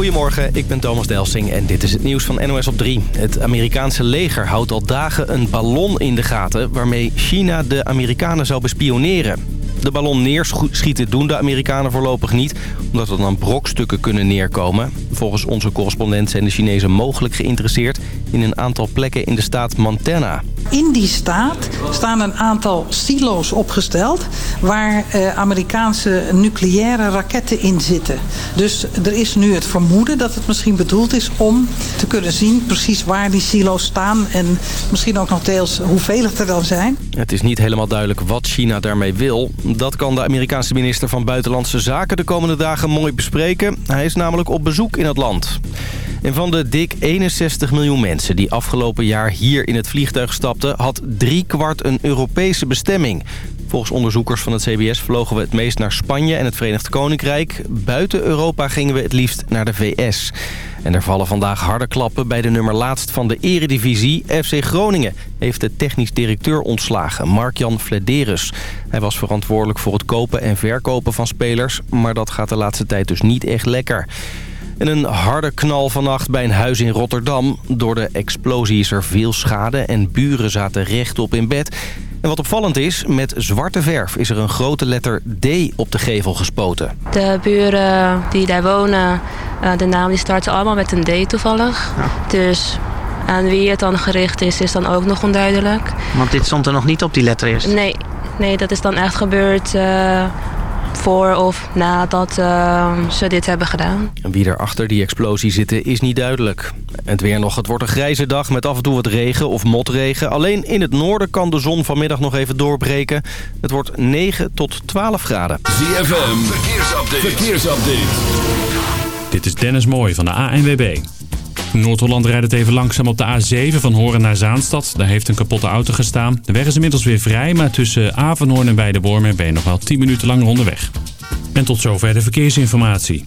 Goedemorgen, ik ben Thomas Delsing en dit is het nieuws van NOS op 3. Het Amerikaanse leger houdt al dagen een ballon in de gaten... waarmee China de Amerikanen zou bespioneren. De ballon neerschieten doen de Amerikanen voorlopig niet... omdat er dan brokstukken kunnen neerkomen. Volgens onze correspondent zijn de Chinezen mogelijk geïnteresseerd... in een aantal plekken in de staat Montana. In die staat staan een aantal silo's opgesteld... waar eh, Amerikaanse nucleaire raketten in zitten. Dus er is nu het vermoeden dat het misschien bedoeld is... om te kunnen zien precies waar die silo's staan... en misschien ook nog deels hoeveel het er dan zijn. Het is niet helemaal duidelijk wat China daarmee wil... Dat kan de Amerikaanse minister van Buitenlandse Zaken de komende dagen mooi bespreken. Hij is namelijk op bezoek in het land. En van de dik 61 miljoen mensen die afgelopen jaar hier in het vliegtuig stapten... had kwart een Europese bestemming. Volgens onderzoekers van het CBS vlogen we het meest naar Spanje en het Verenigd Koninkrijk. Buiten Europa gingen we het liefst naar de VS. En er vallen vandaag harde klappen bij de nummer laatst van de eredivisie. FC Groningen heeft de technisch directeur ontslagen, Mark-Jan Flederus. Hij was verantwoordelijk voor het kopen en verkopen van spelers... maar dat gaat de laatste tijd dus niet echt lekker. En een harde knal vannacht bij een huis in Rotterdam. Door de explosie is er veel schade en buren zaten rechtop in bed... En wat opvallend is, met zwarte verf is er een grote letter D op de gevel gespoten. De buren die daar wonen, eh, de naam die start allemaal met een D toevallig. Dus aan wie het dan gericht is, is dan ook nog onduidelijk. Want dit stond er nog niet op die letter eerst? Nee, nee dat is dan echt gebeurd uh, voor of nadat uh, ze dit hebben gedaan. En wie er achter die explosie zitten is niet duidelijk. En het weer nog. Het wordt een grijze dag met af en toe wat regen of motregen. Alleen in het noorden kan de zon vanmiddag nog even doorbreken. Het wordt 9 tot 12 graden. ZFM, verkeersupdate. verkeersupdate. Dit is Dennis Mooij van de ANWB. Noord-Holland rijdt even langzaam op de A7 van Horen naar Zaanstad. Daar heeft een kapotte auto gestaan. De weg is inmiddels weer vrij, maar tussen Avenhoorn en Weidewormen ben je nog wel 10 minuten langer onderweg. En tot zover de verkeersinformatie.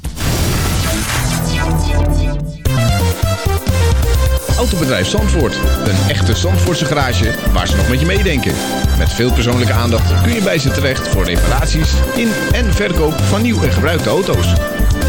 Autobedrijf Zandvoort. Een echte Zandvoortse garage waar ze nog met je meedenken. Met veel persoonlijke aandacht kun je bij ze terecht voor reparaties in en verkoop van nieuw en gebruikte auto's.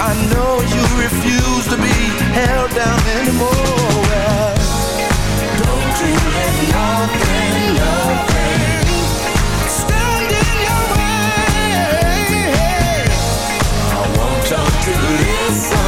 I know you refuse to be held down anymore. Don't nothing, nothing in your way. I want you to listen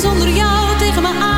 zonder jou tegen me aan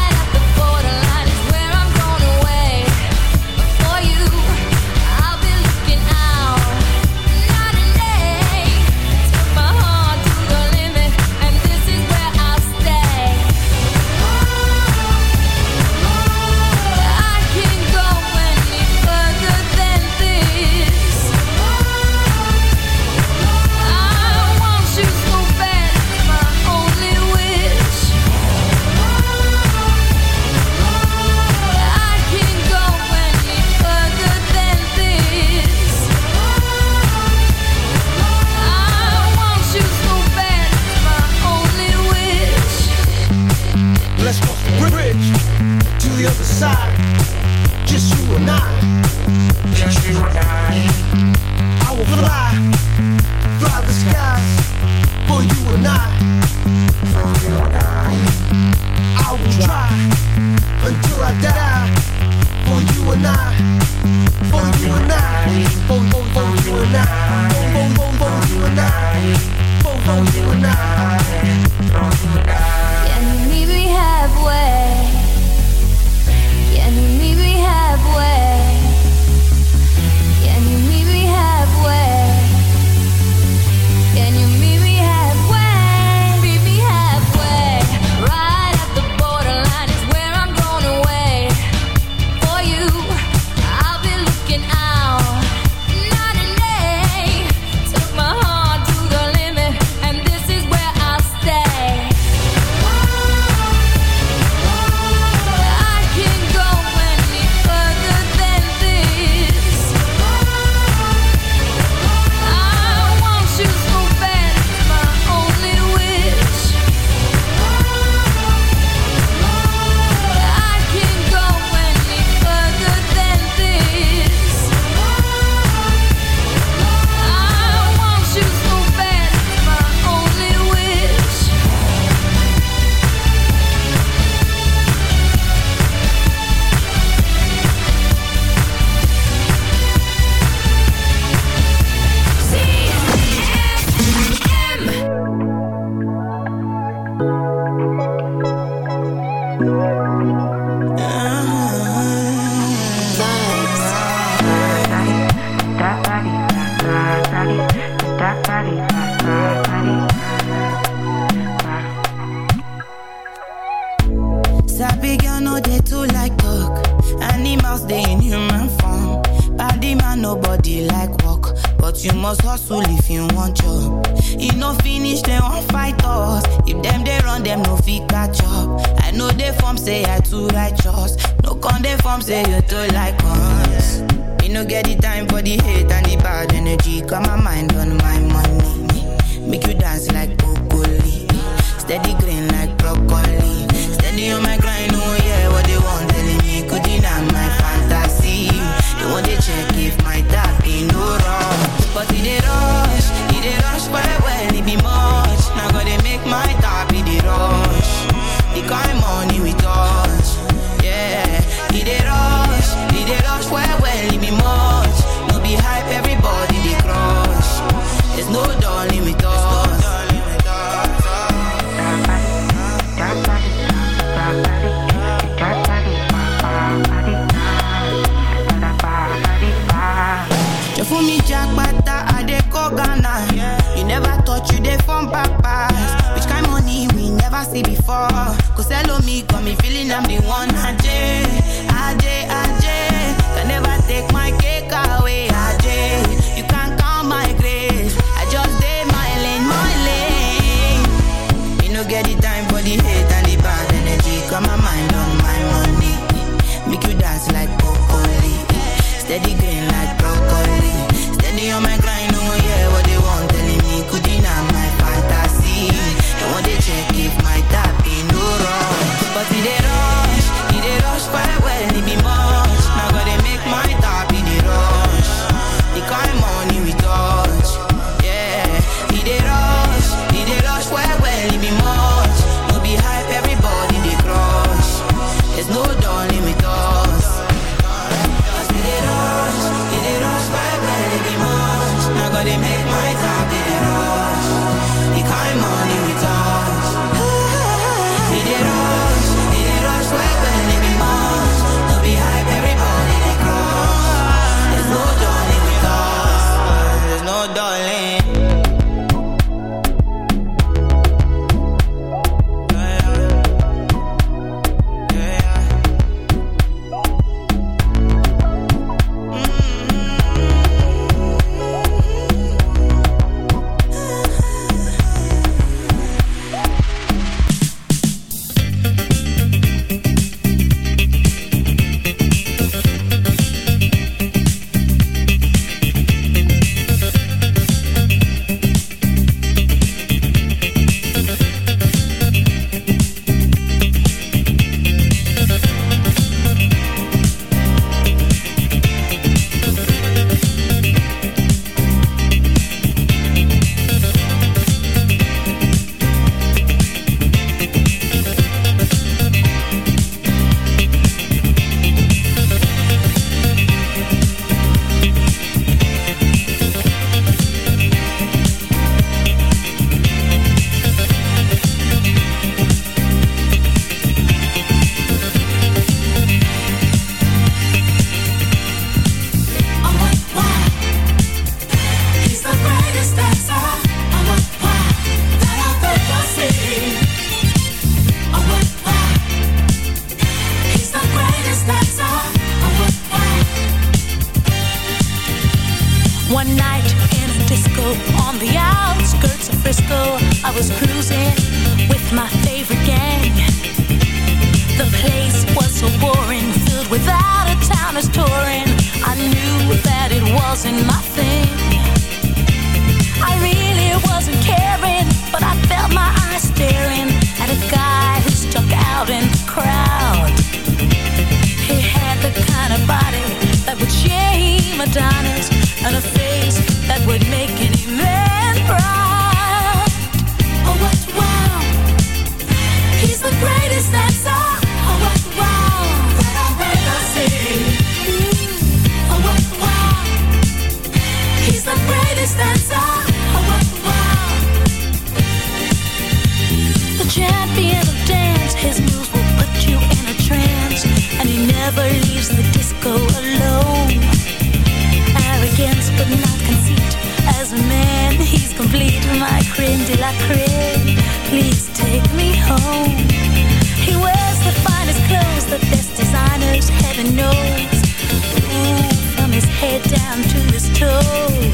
Head down to his toes.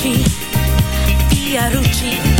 Ferrucci, Fiorucci.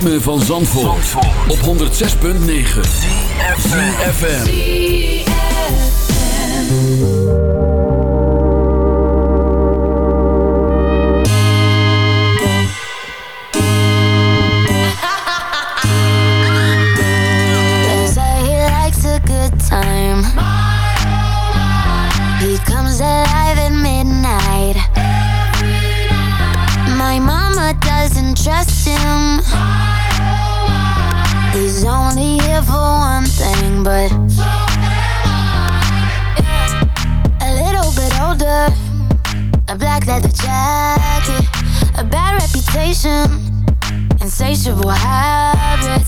Ritme van Zandvoort, op 106.9 CFFM They say he likes a good time. He comes alive at midnight. My mama doesn't trust him. He's only here for one thing, but a little bit older. A black leather jacket, a bad reputation insatiable habits.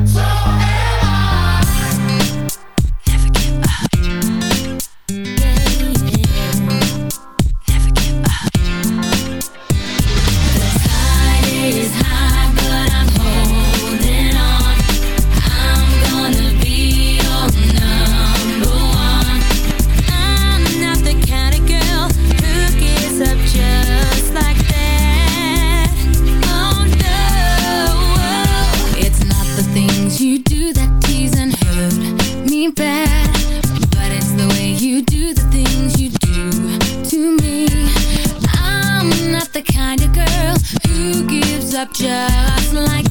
Up just like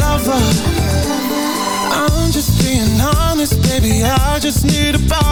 lover. I'm just being honest, baby. I just need a body